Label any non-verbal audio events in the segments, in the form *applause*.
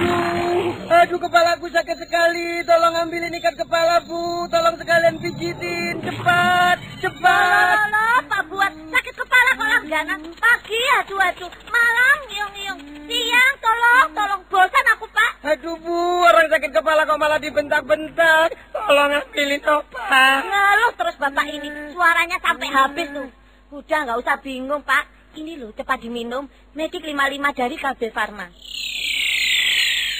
Aduh, aduh kepalaku sakit sekali. Tolong ambilin ikat kepala, Bu. Tolong sekalian pijitin. Cepat, cepat. Alah, Pak Buat, sakit kepala kok langganan. Pagi aduh aduh, malam ngiung-ngiung. Siang tolong, tolong bosan aku, Pak. Aduh, Bu. Orang sakit kepala kok malah dibentak-bentak. Tolong ambilin obat. Ngeluh terus Bapak ini, suaranya sampai habis tuh. Udah nggak usah bingung, Pak. Ini loh, cepat diminum. Medik 55 dari KB Farma.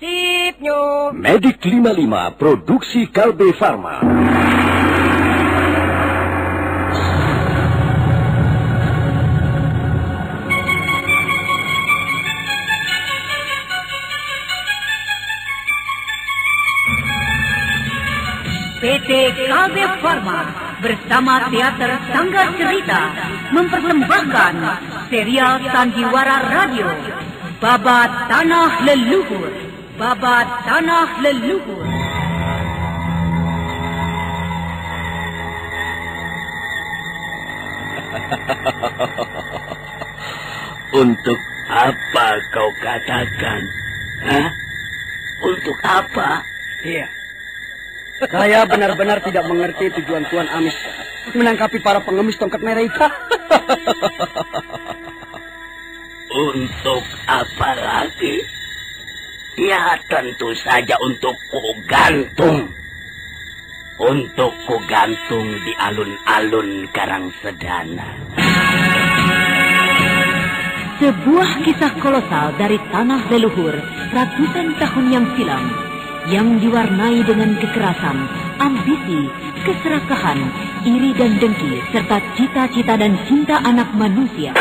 Sip nyu. Medik 55 produksi Kalbe Farma. PT KB Farma bersama Teater Sanggar Cerita mempersembahkan serial Sandiwara Radio Babat Tanah Leluhur Babat Tanah Leluhur *laughs* Untuk apa kau katakan? Hah? Untuk apa? Iya. Saya benar-benar tidak mengerti tujuan Tuan Amis menangkapi para pengemis tongkat merah *laughs* itu. Untuk apa lagi? Ya tentu saja untuk ku gantung. Untuk ku gantung di alun-alun Karang Sedana. Sebuah kisah kolosal dari tanah leluhur ratusan tahun yang silam yang diwarnai dengan kekerasan, ambisi, keserakahan, iri dan dengki serta cita-cita dan cinta anak manusia.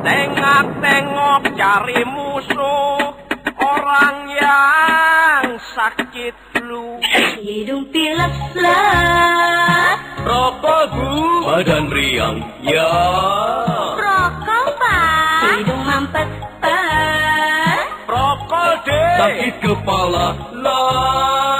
Tengok-tengok cari musuh orang yang sakit flu. Hidung pilek lah. Rokok bu, badan riang, ya. Rokok, Pak. Hidung mampet, Pak. Prokol deh. Sakit kepala, lah.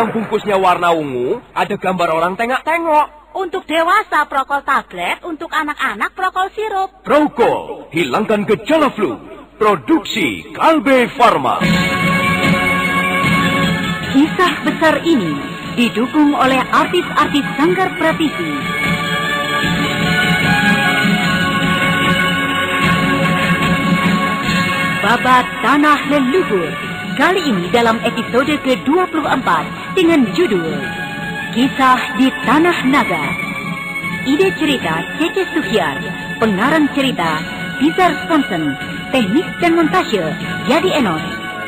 Yang bungkusnya warna ungu, ada gambar orang tengok-tengok. Untuk dewasa prokol tablet, untuk anak-anak prokol sirup. Prokol, hilangkan gejala flu. Produksi Kalbe Farma. Kisah besar ini didukung oleh artis-artis Sanggar Pratisi. Babat Tanah Leluhur Kali ini dalam episode ke-24 dengan judul Kisah di Tanah Naga. Ide cerita Cece Suhyar, pengarang cerita Bizar Sponsen, teknik dan montase Jadi Enos,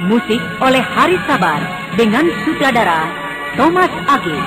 musik oleh Haris Sabar dengan sutradara Thomas Age.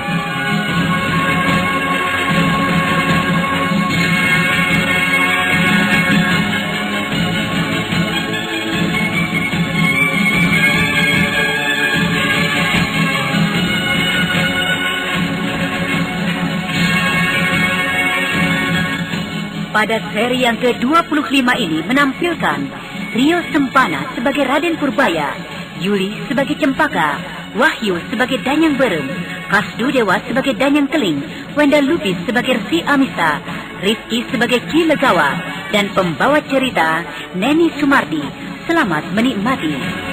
Pada seri yang ke-25 ini menampilkan Rio Sempana sebagai Raden Purbaya, Yuli sebagai Cempaka, Wahyu sebagai Danyang Berem, Kasdu Dewa sebagai Danyang Keling, Wenda Lubis sebagai Rsi Amista, Rizky sebagai Ki Legawa, dan pembawa cerita Neni Sumardi. Selamat menikmati.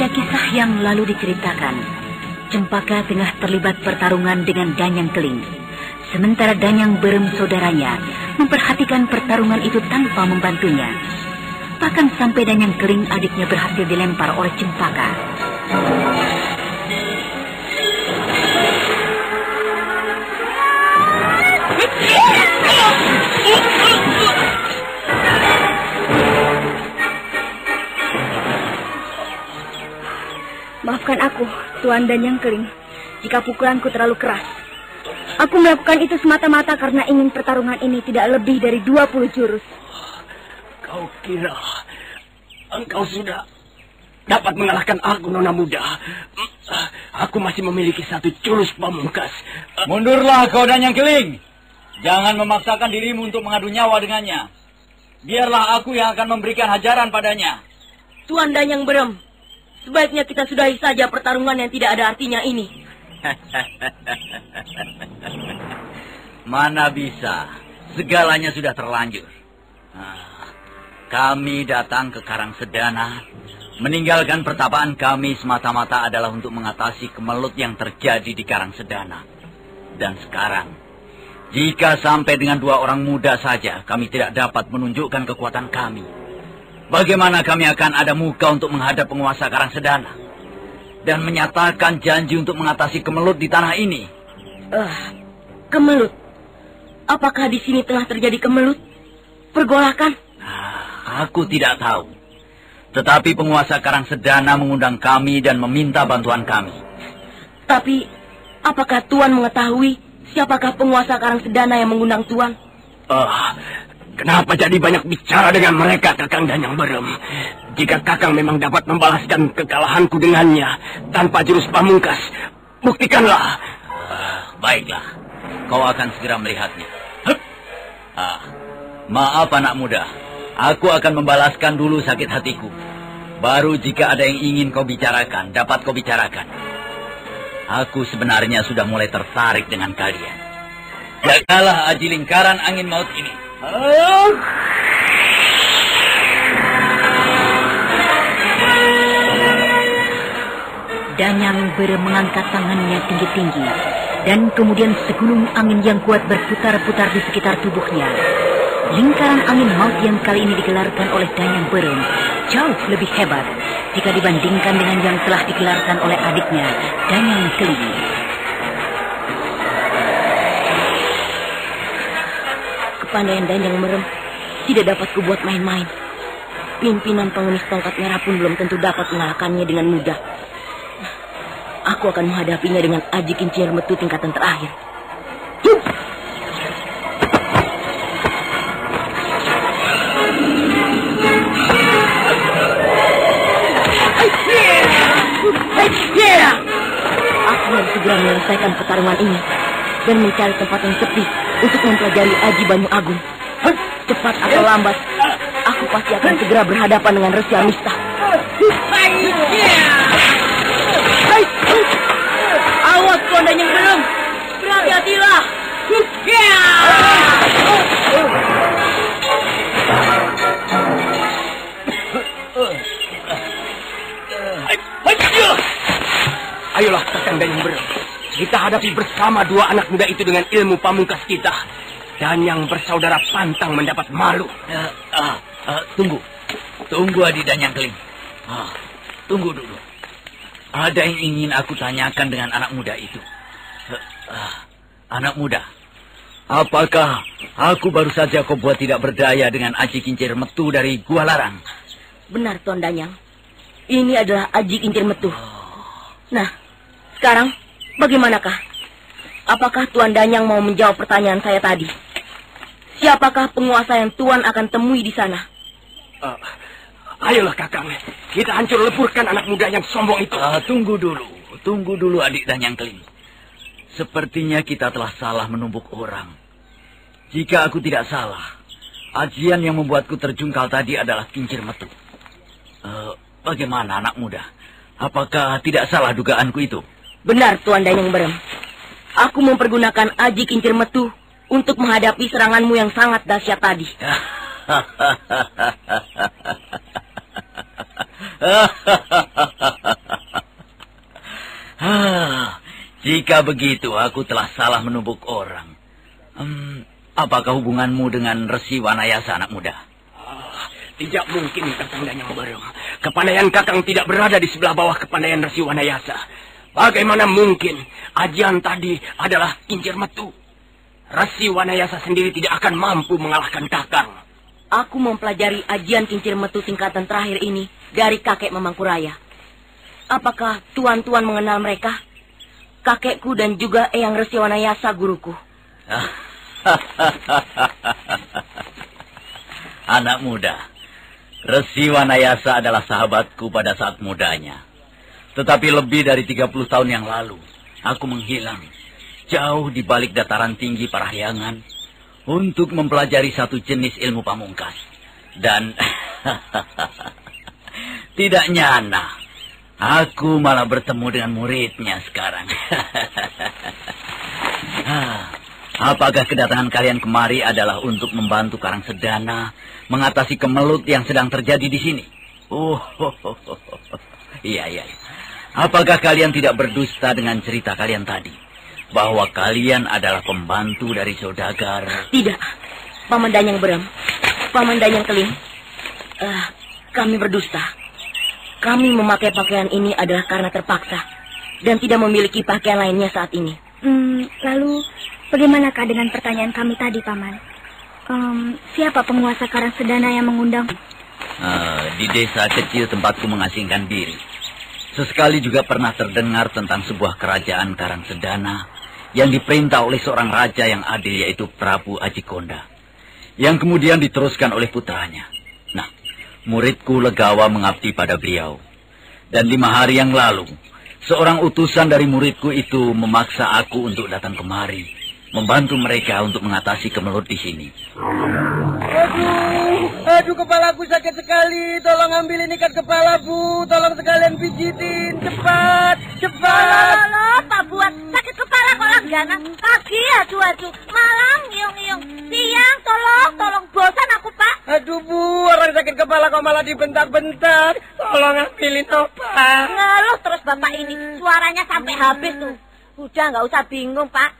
Pada kisah yang lalu diceritakan, Cempaka tengah terlibat pertarungan dengan Danyang Keling. Sementara Danyang Berem saudaranya memperhatikan pertarungan itu tanpa membantunya. Bahkan sampai Danyang Keling adiknya berhasil dilempar oleh Cempaka. Maafkan aku, Tuan dan Yang Keling, jika pukulanku terlalu keras. Aku melakukan itu semata-mata karena ingin pertarungan ini tidak lebih dari 20 jurus. Kau kira engkau sudah dapat mengalahkan aku, Nona Muda. Aku masih memiliki satu jurus pamungkas. Mundurlah kau dan yang keling. Jangan memaksakan dirimu untuk mengadu nyawa dengannya. Biarlah aku yang akan memberikan hajaran padanya. Tuan Danyang Berem, sebaiknya kita sudahi saja pertarungan yang tidak ada artinya ini. *laughs* Mana bisa, segalanya sudah terlanjur. Nah, kami datang ke Karang Sedana, meninggalkan pertapaan kami semata-mata adalah untuk mengatasi kemelut yang terjadi di Karang Sedana. Dan sekarang, jika sampai dengan dua orang muda saja kami tidak dapat menunjukkan kekuatan kami, bagaimana kami akan ada muka untuk menghadap penguasa Karang Sedana dan menyatakan janji untuk mengatasi kemelut di tanah ini? Uh, kemelut? Apakah di sini tengah terjadi kemelut? Pergolakan? Nah, aku tidak tahu. Tetapi penguasa Karang Sedana mengundang kami dan meminta bantuan kami. Tapi, apakah Tuan mengetahui Siapakah penguasa Karang Sedana yang mengundang Tuan? Uh, kenapa jadi banyak bicara dengan mereka, Kakang Danyang Berem? Jika Kakang memang dapat membalaskan kekalahanku dengannya tanpa jurus pamungkas, buktikanlah. Uh, baiklah, kau akan segera melihatnya. Ah, maaf anak muda, aku akan membalaskan dulu sakit hatiku. Baru jika ada yang ingin kau bicarakan, dapat kau bicarakan. Aku sebenarnya sudah mulai tertarik dengan kalian. Jagalah aji lingkaran angin maut ini. Danyang Bere mengangkat tangannya tinggi-tinggi dan kemudian segulung angin yang kuat berputar-putar di sekitar tubuhnya. Lingkaran angin maut yang kali ini digelarkan oleh Danyang Berem jauh lebih hebat jika dibandingkan dengan yang telah digelarkan oleh adiknya, Danyang Keling. Kepandaian Danyang Merem tidak dapat kubuat main-main. Pimpinan pengemis tongkat merah pun belum tentu dapat mengalahkannya dengan mudah. Aku akan menghadapinya dengan aji kincir metu tingkatan terakhir. Aku harus segera menyelesaikan pertarungan ini dan mencari tempat yang sepi untuk mempelajari Aji Banyu Agung. Cepat atau lambat, aku pasti akan segera berhadapan dengan Resi Amista. Awas kondanya yang belum. Berhati-hatilah. Ayolah Kakang Danyang Berem. Kita hadapi bersama dua anak muda itu dengan ilmu pamungkas kita. Dan yang bersaudara pantang mendapat malu. Uh, uh, uh, tunggu. Tunggu Adi dan yang keling. Uh, tunggu dulu. Ada yang ingin aku tanyakan dengan anak muda itu. Uh, uh, anak muda, apakah aku baru saja kau buat tidak berdaya dengan aji kincir metu dari Gua Larang? Benar, Tuan Danyang. Ini adalah aji kincir metu. Nah, sekarang bagaimanakah? Apakah Tuan Danyang mau menjawab pertanyaan saya tadi? Siapakah penguasa yang Tuan akan temui di sana? Uh, ayolah Kakang, kita hancur leburkan anak muda yang sombong itu. Uh, tunggu dulu, tunggu dulu adik dan yang keling. Sepertinya kita telah salah menumbuk orang. Jika aku tidak salah, ajian yang membuatku terjungkal tadi adalah kincir metu. Uh, bagaimana anak muda? Apakah tidak salah dugaanku itu? Benar Tuan Dayang Berem. Aku mempergunakan Aji Kincir Metu untuk menghadapi seranganmu yang sangat dahsyat tadi. *laughs* Jika begitu, aku telah salah menumbuk orang. Hmm, apakah hubunganmu dengan Resi Wanayasa anak muda? Ah, tidak mungkin, Kakang Danyang berem. Kepandaian Kakang tidak berada di sebelah bawah kepandaian Resi Wanayasa. Bagaimana mungkin ajian tadi adalah kincir metu? Resi Wanayasa sendiri tidak akan mampu mengalahkan Kakang. Aku mempelajari ajian kincir metu tingkatan terakhir ini dari kakek Memangkuraya. Apakah tuan-tuan mengenal mereka? Kakekku dan juga Eyang Resi Wanayasa guruku. *laughs* Anak muda, Resi Wanayasa adalah sahabatku pada saat mudanya. Tetapi lebih dari 30 tahun yang lalu, aku menghilang jauh di balik dataran tinggi Parahyangan untuk mempelajari satu jenis ilmu pamungkas. Dan *laughs* tidak nyana, aku malah bertemu dengan muridnya sekarang. *laughs* Apakah kedatangan kalian kemari adalah untuk membantu Karang Sedana mengatasi kemelut yang sedang terjadi di sini? Oh, *laughs* iya, iya. Apakah kalian tidak berdusta dengan cerita kalian tadi? Bahwa kalian adalah pembantu dari saudagar? Tidak, Paman Danyang Berem, Paman Danyang Keling. Uh, kami berdusta. Kami memakai pakaian ini adalah karena terpaksa dan tidak memiliki pakaian lainnya saat ini. Hmm, lalu Bagaimanakah dengan pertanyaan kami tadi, Paman? Um, siapa penguasa Karang Sedana yang mengundang? Uh, di desa kecil tempatku mengasingkan diri. Sesekali juga pernah terdengar tentang sebuah kerajaan Karang Sedana yang diperintah oleh seorang raja yang adil yaitu Prabu Ajikonda. Yang kemudian diteruskan oleh putranya. Nah, muridku Legawa mengabdi pada beliau. Dan lima hari yang lalu, seorang utusan dari muridku itu memaksa aku untuk datang kemari membantu mereka untuk mengatasi kemelut di sini. Aduh, aduh kepalaku sakit sekali. Tolong ambilin ikat kepala, Bu. Tolong sekalian pijitin. Cepat, cepat. Halo, Pak Buat. Sakit kepala kok langganan. Pagi, aduh, aduh. Malam, iung-iung. Siang, tolong, tolong. Bosan aku, Pak. Aduh, Bu. Orang sakit kepala kok malah dibentak-bentak. Tolong ambilin obat. Ngeluh terus Bapak ini. Suaranya sampai habis tuh. Udah, nggak usah bingung, Pak.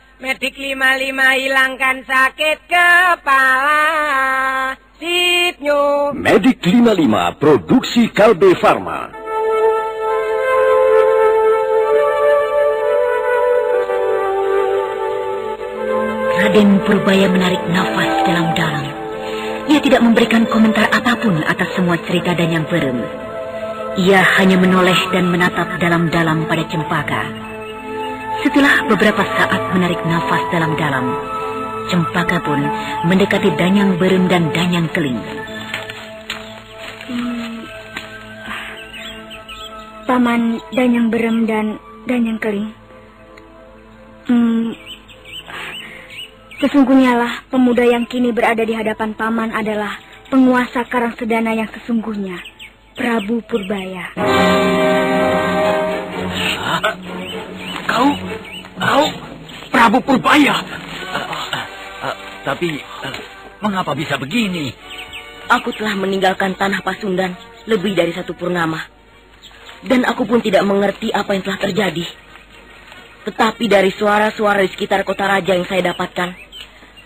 Medik 55 hilangkan sakit kepala. Sipnyo. Medik 55 produksi Kalbe Farma. Raden Purbaya menarik nafas dalam-dalam. Ia tidak memberikan komentar apa pun atas semua cerita dan yang berem. Ia hanya menoleh dan menatap dalam-dalam pada cempaka. Setelah beberapa saat menarik nafas dalam-dalam, Cempaka pun mendekati Danyang Berem dan Danyang Keling. Hmm. Paman Danyang Berem dan Danyang Keling. Hmm. Sesungguhnya lah pemuda yang kini berada di hadapan paman adalah penguasa Karang Sedana yang sesungguhnya, Prabu Purbaya. Kau Kau Prabu Purbaya. Uh, uh, uh, tapi uh, mengapa bisa begini? Aku telah meninggalkan tanah Pasundan lebih dari satu purnama. Dan aku pun tidak mengerti apa yang telah terjadi. Tetapi dari suara-suara di sekitar kota raja yang saya dapatkan,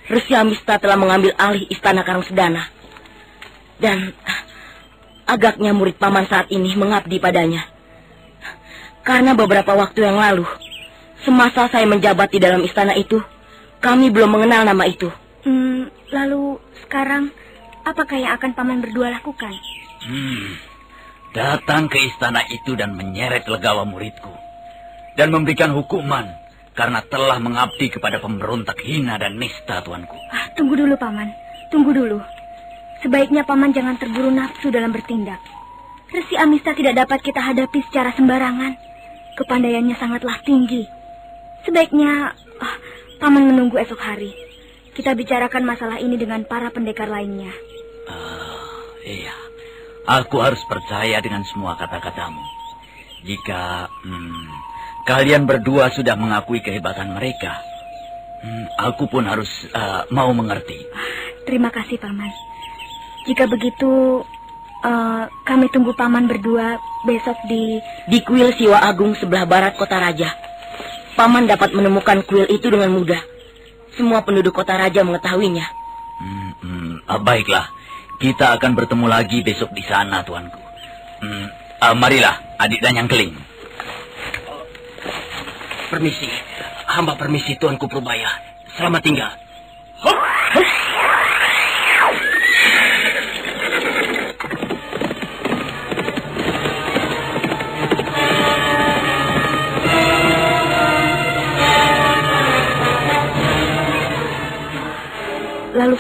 Resi Amista telah mengambil alih istana Karang Sedana. Dan agaknya murid paman saat ini mengabdi padanya. Karena beberapa waktu yang lalu, Semasa saya menjabat di dalam istana itu, kami belum mengenal nama itu. Hmm, lalu sekarang apakah yang akan paman berdua lakukan? Hmm, datang ke istana itu dan menyeret legawa muridku. Dan memberikan hukuman karena telah mengabdi kepada pemberontak hina dan nista, tuanku. Ah, tunggu dulu, Paman. Tunggu dulu. Sebaiknya Paman jangan terburu nafsu dalam bertindak. Resi Amista tidak dapat kita hadapi secara sembarangan. Kepandaiannya sangatlah tinggi. Sebaiknya uh, Paman menunggu esok hari. Kita bicarakan masalah ini dengan para pendekar lainnya. Ah, iya, aku harus percaya dengan semua kata-katamu. Jika hmm, kalian berdua sudah mengakui kehebatan mereka, hmm, aku pun harus uh, mau mengerti. Terima kasih, Paman. Jika begitu, uh, kami tunggu Paman berdua besok di... Di kuil Siwa Agung sebelah barat kota raja. Paman dapat menemukan kuil itu dengan mudah. Semua penduduk kota raja mengetahuinya. Hmm, hmm, ah, baiklah, kita akan bertemu lagi besok di sana, tuanku. Hmm, ah, marilah, adik dan yang keling. Permisi, hamba permisi tuanku Purbaya. Selamat tinggal.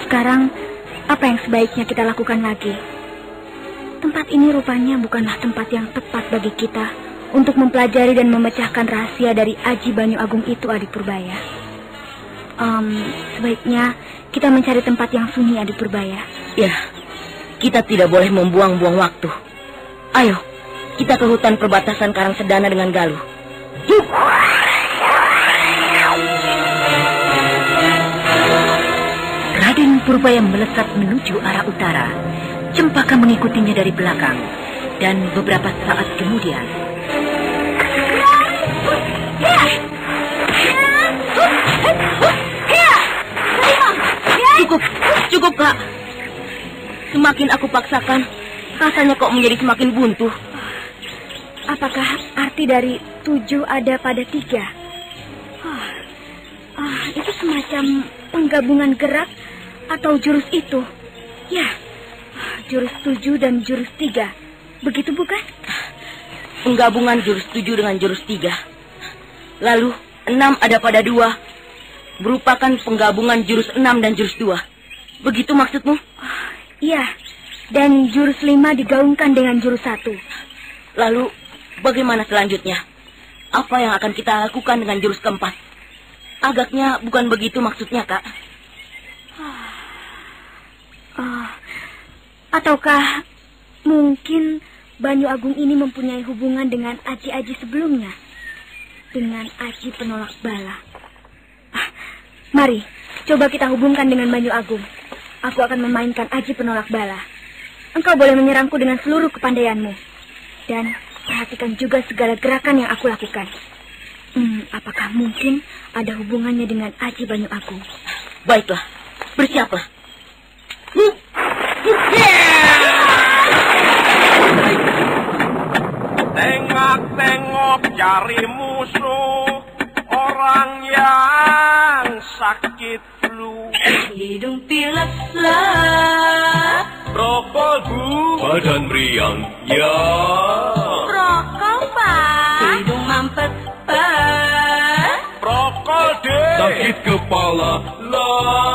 Sekarang, apa yang sebaiknya kita lakukan lagi? Tempat ini rupanya bukanlah tempat yang tepat bagi kita untuk mempelajari dan memecahkan rahasia dari Aji Banyu Agung itu, Adik Purbaya. Um, sebaiknya kita mencari tempat yang sunyi, Adik Purbaya. Ya, kita tidak boleh membuang-buang waktu. Ayo, kita ke hutan perbatasan Karang Sedana dengan Galuh. Yuk! Purbaya melesat menuju arah utara. Cempaka mengikutinya dari belakang. Dan beberapa saat kemudian... Cukup, cukup kak. Semakin aku paksakan, rasanya kok menjadi semakin buntu. Apakah arti dari tujuh ada pada tiga? Ah, ah, itu semacam penggabungan gerak atau jurus itu. Ya, jurus tujuh dan jurus tiga. Begitu bukan? Penggabungan jurus tujuh dengan jurus tiga. Lalu enam ada pada dua. Merupakan penggabungan jurus enam dan jurus dua. Begitu maksudmu? Iya, dan jurus lima digaungkan dengan jurus satu. Lalu bagaimana selanjutnya? Apa yang akan kita lakukan dengan jurus keempat? Agaknya bukan begitu maksudnya, Kak. Oh, ataukah mungkin Banyu Agung ini mempunyai hubungan dengan aji-aji sebelumnya? Dengan aji penolak bala. Ah, mari, coba kita hubungkan dengan Banyu Agung. Aku akan memainkan aji penolak bala. Engkau boleh menyerangku dengan seluruh kepandaianmu. Dan perhatikan juga segala gerakan yang aku lakukan. Hmm, apakah mungkin ada hubungannya dengan Aji Banyu Agung? Baiklah, bersiaplah. Tengok-tengok cari musuh Orang yang sakit flu Hidung pilek lah. Rokok bu Badan meriang, ya. Rokok, Pak. Hidung mampet, Pak. Rokok deh Sakit kepala, lah.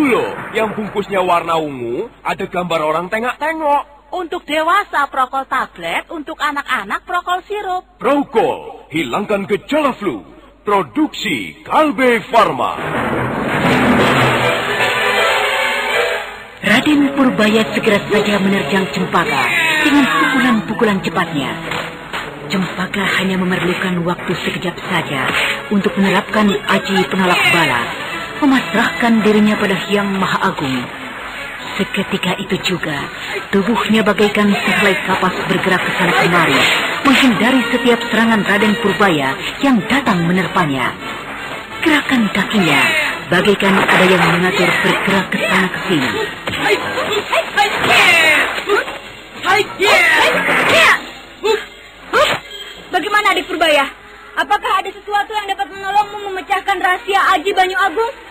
Itu loh, yang bungkusnya warna ungu, ada gambar orang tengok-tengok Untuk dewasa prokol tablet, untuk anak-anak prokol sirup. Prokol, hilangkan gejala flu Produksi Kalbe Farma Raden Purbaya segera saja menerjang Cempaka dengan pukulan-pukulan cepatnya. Cempaka hanya memerlukan waktu sekejap saja untuk menerapkan aji penolak bala, memasrahkan dirinya pada Hyang Maha Agung. Seketika itu juga, tubuhnya bagaikan sehelai kapas bergerak ke sana kemari, menghindari setiap serangan Raden Purbaya yang datang menerpanya. Gerakan kakinya bagaikan ada yang mengatur bergerak ke sana ke sini. Bagaimana adik Purbaya? Apakah ada sesuatu yang dapat menolongmu memecahkan rahasia Aji Banyu Agung?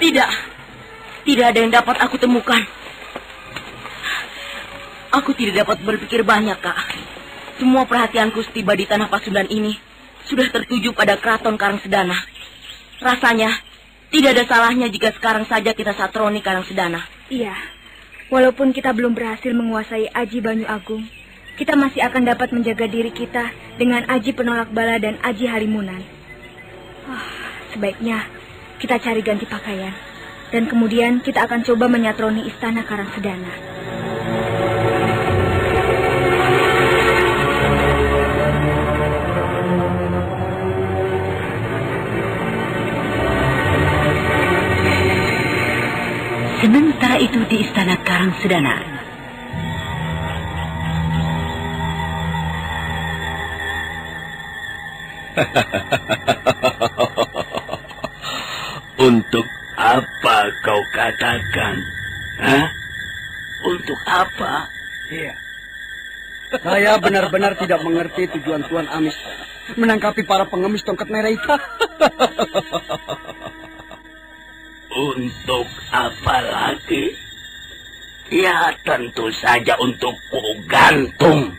Tidak. Tidak ada yang dapat aku temukan. Aku tidak dapat berpikir banyak, Kak. Semua perhatianku setiba di tanah Pasundan ini sudah tertuju pada keraton Karangsedana. Rasanya tidak ada salahnya jika sekarang saja kita satroni Karangsedana. Iya. Walaupun kita belum berhasil menguasai Aji Banyu Agung, kita masih akan dapat menjaga diri kita dengan Aji Penolak Bala dan Aji Halimunan. Sebaiknya kita cari ganti pakaian. Dan kemudian kita akan coba menyatroni istana Karangsedana. Sementara itu di istana Karangsedana, *laughs* Untuk apa kau katakan? Hah? Untuk apa? Iya. Saya benar-benar tidak mengerti tujuan Tuan Amis menangkapi para pengemis tongkat merah itu. Untuk apa lagi? Ya tentu saja untuk ku gantung.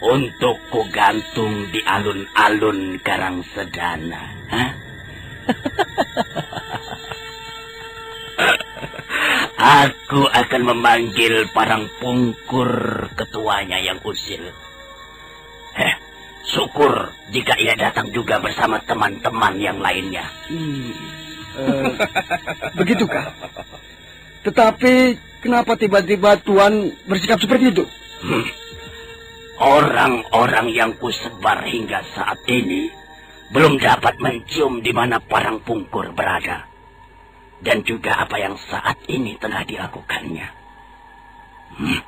Untuk ku gantung di alun-alun Karang Sedana. Hah? *laughs* Aku akan memanggil parang pungkur ketuanya yang usil. Eh, syukur jika ia datang juga bersama teman-teman yang lainnya. Hmm. Eh, begitukah? Tetapi kenapa tiba-tiba Tuan bersikap seperti itu? Hmm. Orang-orang yang kusebar hingga saat ini belum dapat mencium di mana parang pungkur berada. Dan juga apa yang saat ini tengah dilakukannya. Hmm.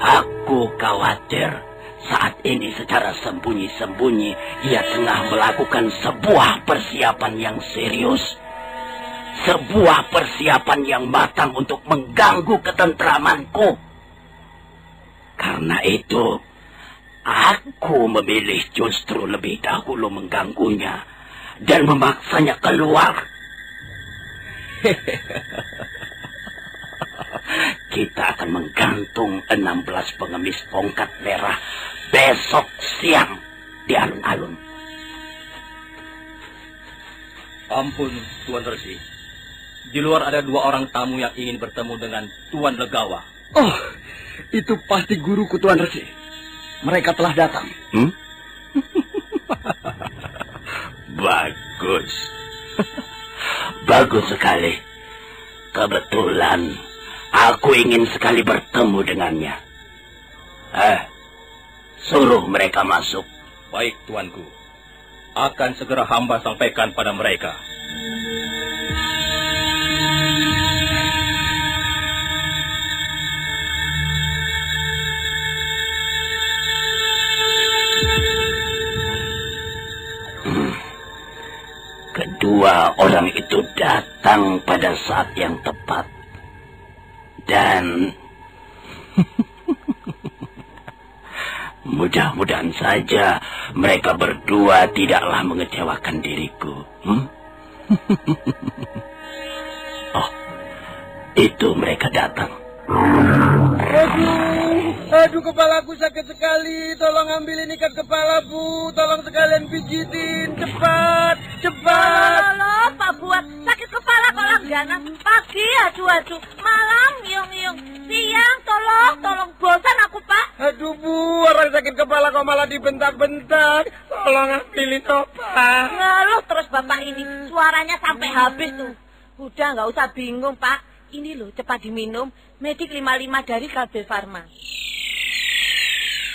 Aku khawatir saat ini secara sembunyi-sembunyi ia tengah melakukan sebuah persiapan yang serius. Sebuah persiapan yang matang untuk mengganggu ketentramanku. Karena itu, aku memilih justru lebih dahulu mengganggunya dan memaksanya keluar. *laughs* Kita akan menggantung 16 pengemis tongkat merah besok siang di alun-alun. Ampun, Tuan Resi. Di luar ada dua orang tamu yang ingin bertemu dengan Tuan Legawa. Oh, itu pasti guruku Tuan Resi. Mereka telah datang. Hmm? *laughs* Bagus. Bagus sekali. Kebetulan aku ingin sekali bertemu dengannya. Eh, suruh mereka masuk. Baik, tuanku. Akan segera hamba sampaikan pada mereka. Kedua orang itu datang pada saat yang tepat. Dan *laughs* mudah-mudahan saja mereka berdua tidaklah mengecewakan diriku. Hmm? *laughs* oh, itu mereka datang. Aduh, aduh kepalaku sakit sekali. Tolong ambilin ikat kepala, Bu. Tolong sekalian pijitin. Cepat, cepat. Halo, Pak Buat. Sakit kepala kok langganan. Pagi aduh-aduh. Malam ngiung-ngiung. Siang tolong, tolong. Bosan aku, Pak. Aduh, Bu. Orang sakit kepala kok malah dibentak-bentak. Tolong ambilin obat. Ngeluh terus Bapak ini. Suaranya sampai habis tuh. Udah nggak usah bingung, Pak. Ini loh, cepat diminum. Medik 55 dari Kalbe Farma.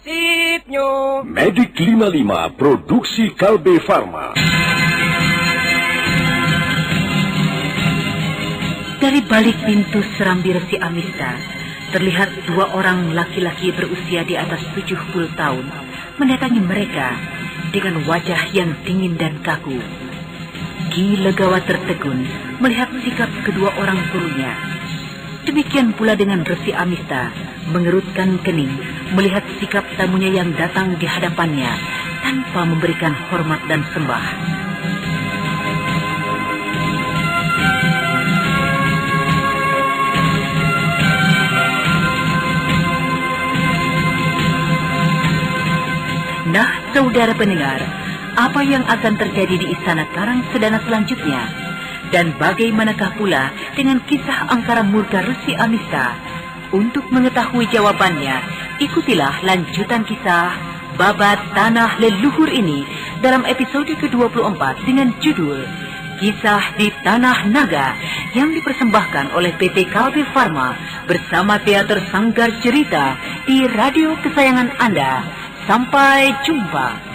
Sip, Nyo. Medik 55 Produksi Kalbe Farma. Dari balik pintu serambi Resi Amista, terlihat dua orang laki-laki berusia di atas 70 tahun mendatangi mereka dengan wajah yang dingin dan kaku. Ki Legawa tertegun melihat sikap kedua orang gurunya. Demikian pula dengan Resi Amista, mengerutkan kening melihat sikap tamunya yang datang di hadapannya tanpa memberikan hormat dan sembah. Nah, saudara pendengar, apa yang akan terjadi di Istana Karang Sedana selanjutnya? Dan bagaimanakah pula dengan kisah angkara murka Resi Amista? Untuk mengetahui jawabannya, ikutilah lanjutan kisah Babat Tanah Leluhur ini dalam episode ke-24 dengan judul Kisah di Tanah Naga yang dipersembahkan oleh PT Kalbe Farma bersama Teater Sanggar Cerita di radio kesayangan Anda. Sampai jumpa.